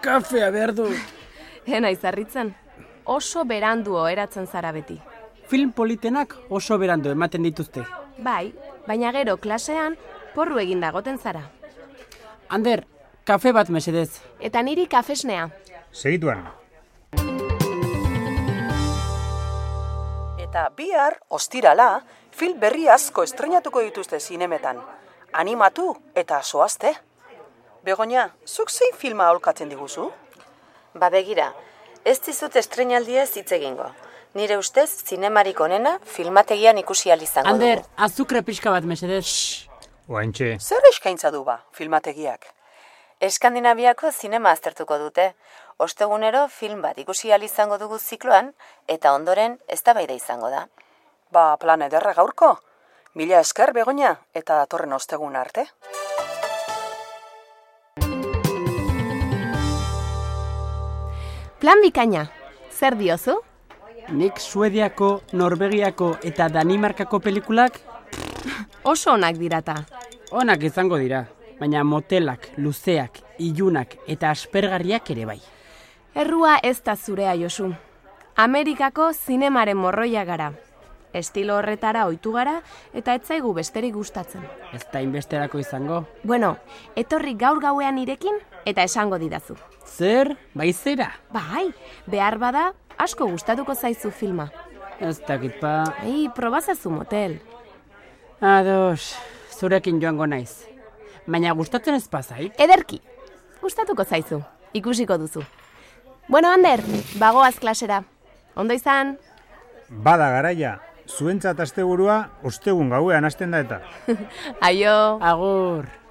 kafea behar du. Hena izarritzen. Oso berandu oheratzen zara beti. Film politenak oso berandu ematen dituzte. Bai, baina gero klasean porru egin dagoten zara. Ander, kafe bat mesedez. Eta niri kafesnea. Segituan. Eta bihar, ostirala, film berri asko estrenatuko dituzte zinemetan. Animatu eta soazte. Begoña, zuk zein filma aholkatzen diguzu? Ba begira, ez dizut estrenaldiez hitz egingo. Nire ustez, zinemarik onena filmategian ikusi ahal izango Ander, dugu. azukre pixka bat mesedez. Oaintxe, Zer eskaintza du ba, filmategiak? Eskandinaviako zinema aztertuko dute. Ostegunero film bat ikusi ahal izango dugu zikloan, eta ondoren eztabaida izango da. Ba, plan ederra gaurko. Mila esker, Begoña, eta datorren ostegun arte. Plan bikaina. Zer diozu? Nik Suediako, Norvegiako eta Danimarkako pelikulak Oso onak dirata. onak izango dira. Baina motelak, luzeak, ilunak eta aspergarriak ere bai. Errua ez da zurea Josu. Amerikako zinemaren morroia gara. Estilo horretara ohitu gara eta ez zaigu besterik gustatzen. Ez da inbesterako izango. Bueno, etorri gaur gauean irekin eta esango didazu. Zer, baizera? Bai, behar bada asko gustatuko zaizu filma. Ez dakit pa... Ai, probazazu motel. Ados, zurekin joango naiz. Baina gustatzen ez pazait? Ederki, gustatuko zaizu, ikusiko duzu. Bueno, Ander, bagoaz klasera. Ondo izan? bada garaia. Zuentzat asteburua ostegun gauean hasten da eta. Aio. Agur.